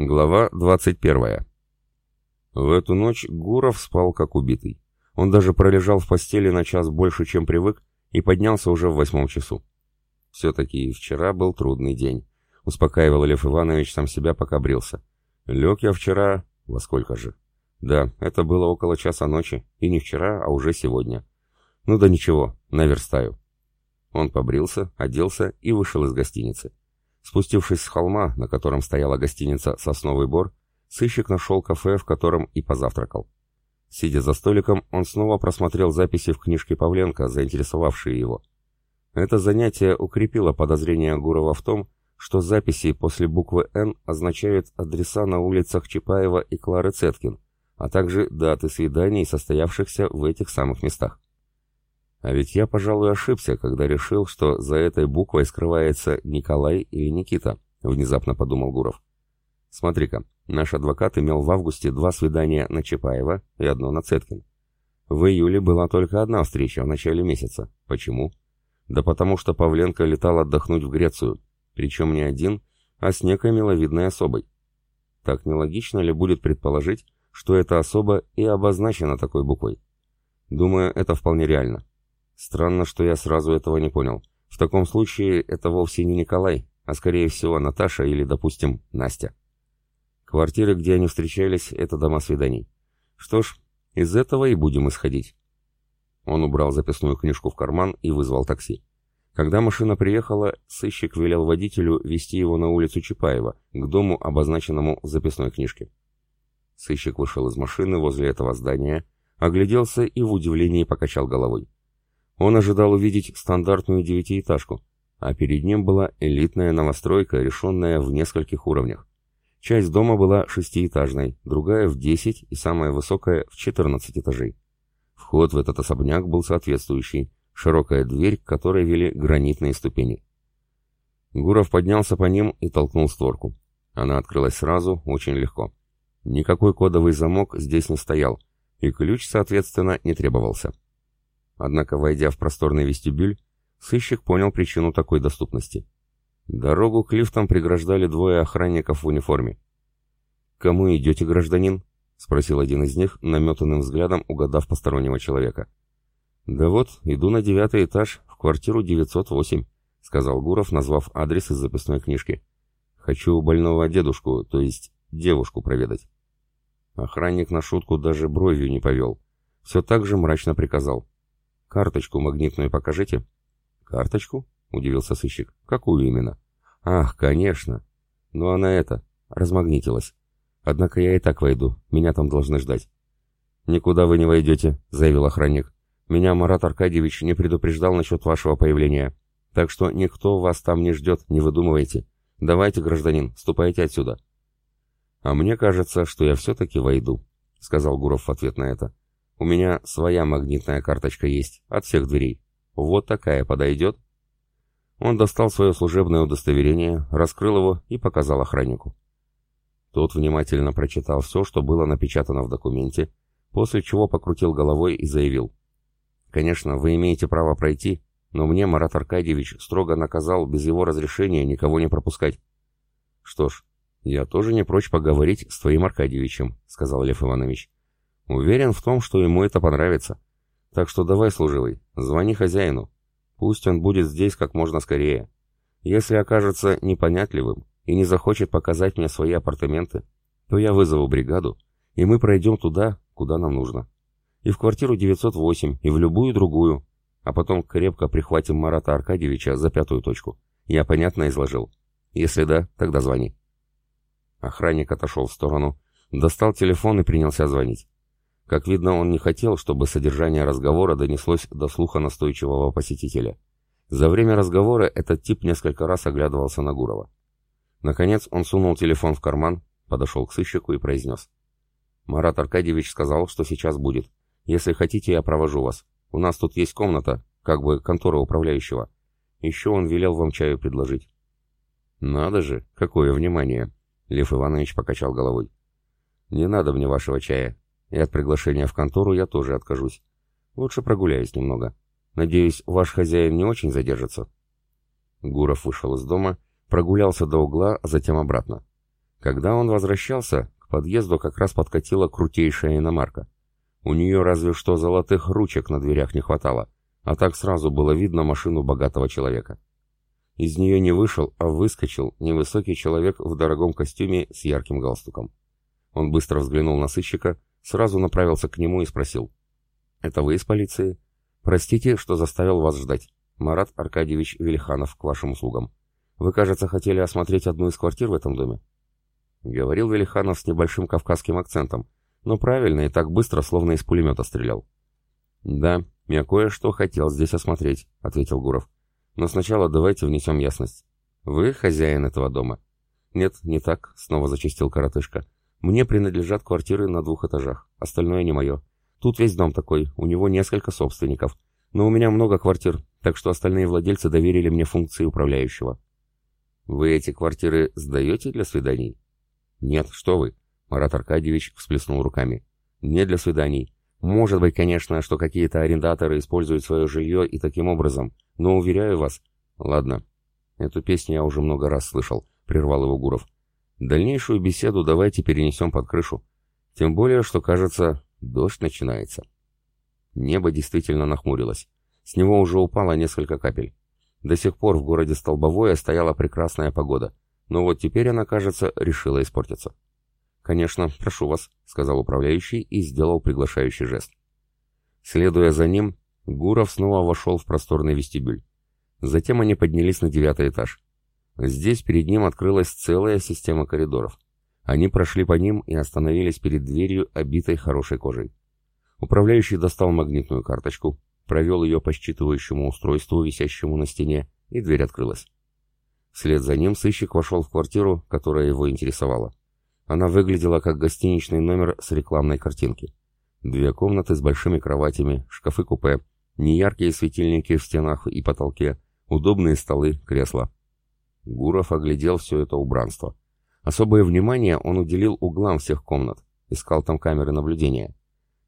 Глава 21. В эту ночь Гуров спал как убитый. Он даже пролежал в постели на час больше, чем привык, и поднялся уже в восьмом часу. Все-таки вчера был трудный день. Успокаивал Лев Иванович сам себя, пока брился. Лег я вчера... Во сколько же? Да, это было около часа ночи. И не вчера, а уже сегодня. Ну да ничего, наверстаю. Он побрился, оделся и вышел из гостиницы. Спустившись с холма, на котором стояла гостиница «Сосновый бор», сыщик нашел кафе, в котором и позавтракал. Сидя за столиком, он снова просмотрел записи в книжке Павленко, заинтересовавшие его. Это занятие укрепило подозрение Гурова в том, что записи после буквы «Н» означают адреса на улицах Чапаева и Клары Цеткин, а также даты свиданий, состоявшихся в этих самых местах. А ведь я, пожалуй, ошибся, когда решил, что за этой буквой скрывается Николай или Никита, внезапно подумал Гуров. Смотри-ка, наш адвокат имел в августе два свидания на Чапаева и одно на Цеткин. В июле была только одна встреча в начале месяца. Почему? Да потому что Павленко летал отдохнуть в Грецию, причем не один, а с некой миловидной особой. Так нелогично ли будет предположить, что эта особа и обозначена такой буквой? Думаю, это вполне реально. Странно, что я сразу этого не понял. В таком случае это вовсе не Николай, а скорее всего Наташа или, допустим, Настя. Квартиры, где они встречались, это дома свиданий. Что ж, из этого и будем исходить. Он убрал записную книжку в карман и вызвал такси. Когда машина приехала, сыщик велел водителю вести его на улицу Чапаева, к дому, обозначенному в записной книжке. Сыщик вышел из машины возле этого здания, огляделся и в удивлении покачал головой. Он ожидал увидеть стандартную девятиэтажку, а перед ним была элитная новостройка, решенная в нескольких уровнях. Часть дома была шестиэтажной, другая в десять и самая высокая в четырнадцать этажей. Вход в этот особняк был соответствующий, широкая дверь, к которой вели гранитные ступени. Гуров поднялся по ним и толкнул створку. Она открылась сразу, очень легко. Никакой кодовый замок здесь не стоял, и ключ, соответственно, не требовался. Однако, войдя в просторный вестибюль, сыщик понял причину такой доступности. Дорогу к лифтам преграждали двое охранников в униформе. «Кому идете, гражданин?» — спросил один из них, наметанным взглядом угадав постороннего человека. «Да вот, иду на девятый этаж, в квартиру 908», — сказал Гуров, назвав адрес из записной книжки. «Хочу у больного дедушку, то есть девушку проведать». Охранник на шутку даже бровью не повел. Все так же мрачно приказал. «Карточку магнитную покажите». «Карточку?» — удивился сыщик. «Какую именно?» «Ах, конечно. Ну она это, размагнитилась. Однако я и так войду, меня там должны ждать». «Никуда вы не войдете», — заявил охранник. «Меня Марат Аркадьевич не предупреждал насчет вашего появления. Так что никто вас там не ждет, не выдумывайте. Давайте, гражданин, ступайте отсюда». «А мне кажется, что я все-таки войду», — сказал Гуров в ответ на это. У меня своя магнитная карточка есть, от всех дверей. Вот такая подойдет?» Он достал свое служебное удостоверение, раскрыл его и показал охраннику. Тот внимательно прочитал все, что было напечатано в документе, после чего покрутил головой и заявил. «Конечно, вы имеете право пройти, но мне Марат Аркадьевич строго наказал без его разрешения никого не пропускать». «Что ж, я тоже не прочь поговорить с твоим Аркадьевичем», — сказал Лев Иванович. Уверен в том, что ему это понравится. Так что давай, служивый, звони хозяину. Пусть он будет здесь как можно скорее. Если окажется непонятливым и не захочет показать мне свои апартаменты, то я вызову бригаду, и мы пройдем туда, куда нам нужно. И в квартиру 908, и в любую другую, а потом крепко прихватим Марата Аркадьевича за пятую точку. Я понятно изложил. Если да, тогда звони. Охранник отошел в сторону, достал телефон и принялся звонить. Как видно, он не хотел, чтобы содержание разговора донеслось до слуха настойчивого посетителя. За время разговора этот тип несколько раз оглядывался на Гурова. Наконец он сунул телефон в карман, подошел к сыщику и произнес. «Марат Аркадьевич сказал, что сейчас будет. Если хотите, я провожу вас. У нас тут есть комната, как бы контора управляющего. Еще он велел вам чаю предложить». «Надо же, какое внимание!» Лев Иванович покачал головой. «Не надо мне вашего чая. И от приглашения в контору я тоже откажусь. Лучше прогуляюсь немного. Надеюсь, ваш хозяин не очень задержится. Гуров вышел из дома, прогулялся до угла, а затем обратно. Когда он возвращался, к подъезду как раз подкатила крутейшая иномарка. У нее разве что золотых ручек на дверях не хватало, а так сразу было видно машину богатого человека. Из нее не вышел, а выскочил невысокий человек в дорогом костюме с ярким галстуком. Он быстро взглянул на сыщика, сразу направился к нему и спросил. «Это вы из полиции? Простите, что заставил вас ждать. Марат Аркадьевич Велиханов к вашим услугам. Вы, кажется, хотели осмотреть одну из квартир в этом доме?» Говорил Велиханов с небольшим кавказским акцентом, но правильно и так быстро, словно из пулемета стрелял. «Да, я кое-что хотел здесь осмотреть», — ответил Гуров. Но сначала давайте внесем ясность. Вы хозяин этого дома? Нет, не так, снова зачистил коротышка. Мне принадлежат квартиры на двух этажах, остальное не мое. Тут весь дом такой, у него несколько собственников. Но у меня много квартир, так что остальные владельцы доверили мне функции управляющего. Вы эти квартиры сдаете для свиданий? Нет, что вы. Марат Аркадьевич всплеснул руками. Не для свиданий. Может быть, конечно, что какие-то арендаторы используют свое жилье и таким образом, но уверяю вас... Ладно, эту песню я уже много раз слышал, прервал его Гуров. Дальнейшую беседу давайте перенесем под крышу. Тем более, что, кажется, дождь начинается. Небо действительно нахмурилось. С него уже упало несколько капель. До сих пор в городе Столбовое стояла прекрасная погода, но вот теперь она, кажется, решила испортиться. «Конечно, прошу вас», — сказал управляющий и сделал приглашающий жест. Следуя за ним, Гуров снова вошел в просторный вестибюль. Затем они поднялись на девятый этаж. Здесь перед ним открылась целая система коридоров. Они прошли по ним и остановились перед дверью, обитой хорошей кожей. Управляющий достал магнитную карточку, провел ее по считывающему устройству, висящему на стене, и дверь открылась. Вслед за ним сыщик вошел в квартиру, которая его интересовала. Она выглядела как гостиничный номер с рекламной картинки. Две комнаты с большими кроватями, шкафы-купе, неяркие светильники в стенах и потолке, удобные столы, кресла. Гуров оглядел все это убранство. Особое внимание он уделил углам всех комнат, искал там камеры наблюдения.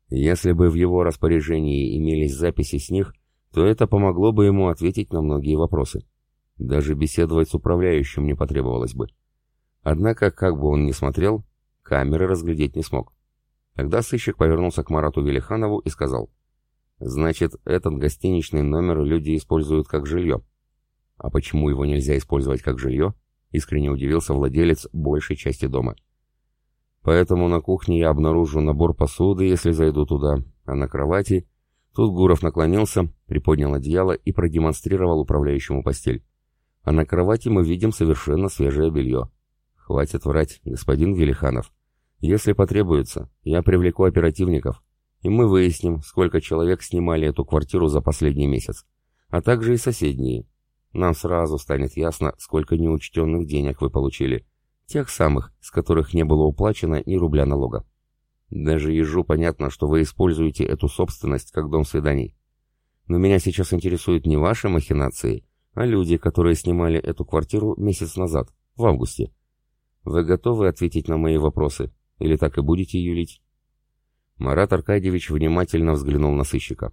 Если бы в его распоряжении имелись записи с них, то это помогло бы ему ответить на многие вопросы. Даже беседовать с управляющим не потребовалось бы. Однако, как бы он ни смотрел, камеры разглядеть не смог. Тогда сыщик повернулся к Марату Велиханову и сказал, Значит, этот гостиничный номер люди используют как жилье. А почему его нельзя использовать как жилье? Искренне удивился владелец большей части дома. Поэтому на кухне я обнаружу набор посуды, если зайду туда, а на кровати... Тут Гуров наклонился, приподнял одеяло и продемонстрировал управляющему постель. А на кровати мы видим совершенно свежее белье. Хватит врать, господин Велиханов. Если потребуется, я привлеку оперативников и мы выясним, сколько человек снимали эту квартиру за последний месяц, а также и соседние. Нам сразу станет ясно, сколько неучтенных денег вы получили, тех самых, с которых не было уплачено ни рубля налога. Даже ежу понятно, что вы используете эту собственность как дом свиданий. Но меня сейчас интересуют не ваши махинации, а люди, которые снимали эту квартиру месяц назад, в августе. Вы готовы ответить на мои вопросы? Или так и будете юлить? Марат Аркадьевич внимательно взглянул на сыщика.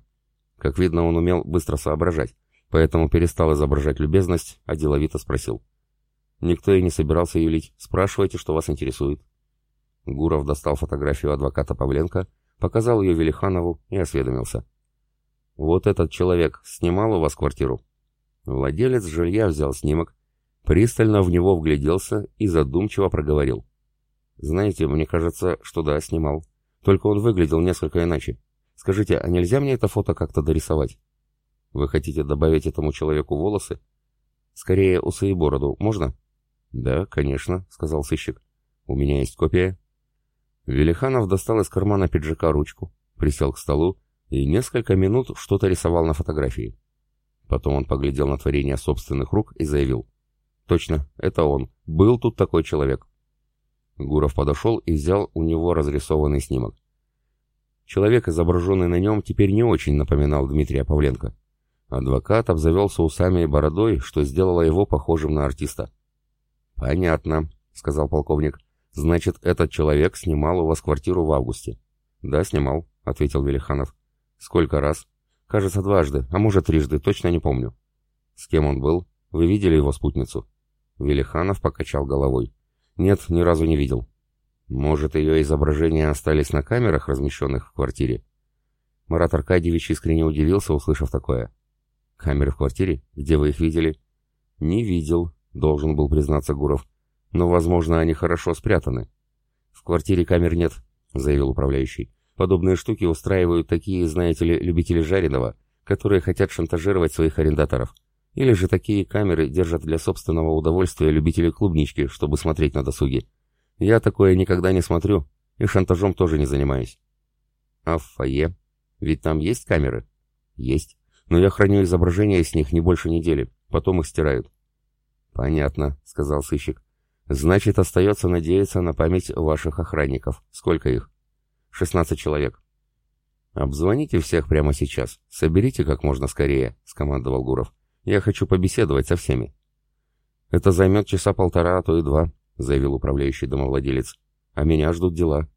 Как видно, он умел быстро соображать, поэтому перестал изображать любезность, а деловито спросил. «Никто и не собирался юлить. Спрашивайте, что вас интересует». Гуров достал фотографию адвоката Павленко, показал ее Велиханову и осведомился. «Вот этот человек снимал у вас квартиру?» Владелец жилья взял снимок, пристально в него вгляделся и задумчиво проговорил. «Знаете, мне кажется, что да, снимал. Только он выглядел несколько иначе. Скажите, а нельзя мне это фото как-то дорисовать? Вы хотите добавить этому человеку волосы? Скорее, усы и бороду. Можно? Да, конечно, сказал сыщик. У меня есть копия. Велиханов достал из кармана пиджака ручку, присел к столу и несколько минут что-то рисовал на фотографии. Потом он поглядел на творение собственных рук и заявил. «Точно, это он. Был тут такой человек. Гуров подошел и взял у него разрисованный снимок. Человек, изображенный на нем, теперь не очень напоминал Дмитрия Павленко. Адвокат обзавелся усами и бородой, что сделало его похожим на артиста. «Понятно», — сказал полковник. «Значит, этот человек снимал у вас квартиру в августе?» «Да, снимал», — ответил Велиханов. «Сколько раз?» «Кажется, дважды, а может, трижды, точно не помню». «С кем он был? Вы видели его спутницу?» Велиханов покачал головой. Нет, ни разу не видел. Может, ее изображения остались на камерах, размещенных в квартире? Марат Аркадьевич искренне удивился, услышав такое. «Камеры в квартире? Где вы их видели?» «Не видел», — должен был признаться Гуров. «Но, возможно, они хорошо спрятаны». «В квартире камер нет», — заявил управляющий. «Подобные штуки устраивают такие, знаете ли, любители жареного, которые хотят шантажировать своих арендаторов. Или же такие камеры держат для собственного удовольствия любителей клубнички, чтобы смотреть на досуге. Я такое никогда не смотрю, и шантажом тоже не занимаюсь». «А в фойе?» Ведь там есть камеры? Есть. Но я храню изображения с них не больше недели. Потом их стирают. Понятно, сказал сыщик. Значит, остается надеяться на память ваших охранников. Сколько их? Шестнадцать человек. Обзвоните всех прямо сейчас. Соберите как можно скорее, скомандовал Гуров. Я хочу побеседовать со всеми. Это займет часа полтора, а то и два, заявил управляющий домовладелец. А меня ждут дела.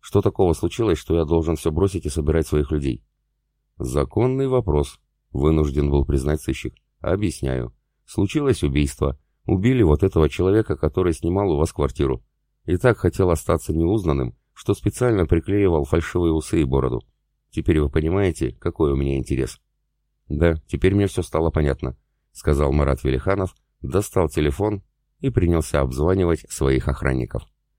Что такого случилось, что я должен все бросить и собирать своих людей? Законный вопрос, вынужден был признать сыщик. Объясняю. Случилось убийство. Убили вот этого человека, который снимал у вас квартиру. И так хотел остаться неузнанным, что специально приклеивал фальшивые усы и бороду. Теперь вы понимаете, какой у меня интерес? Да, теперь мне все стало понятно, сказал Марат Велиханов, достал телефон и принялся обзванивать своих охранников.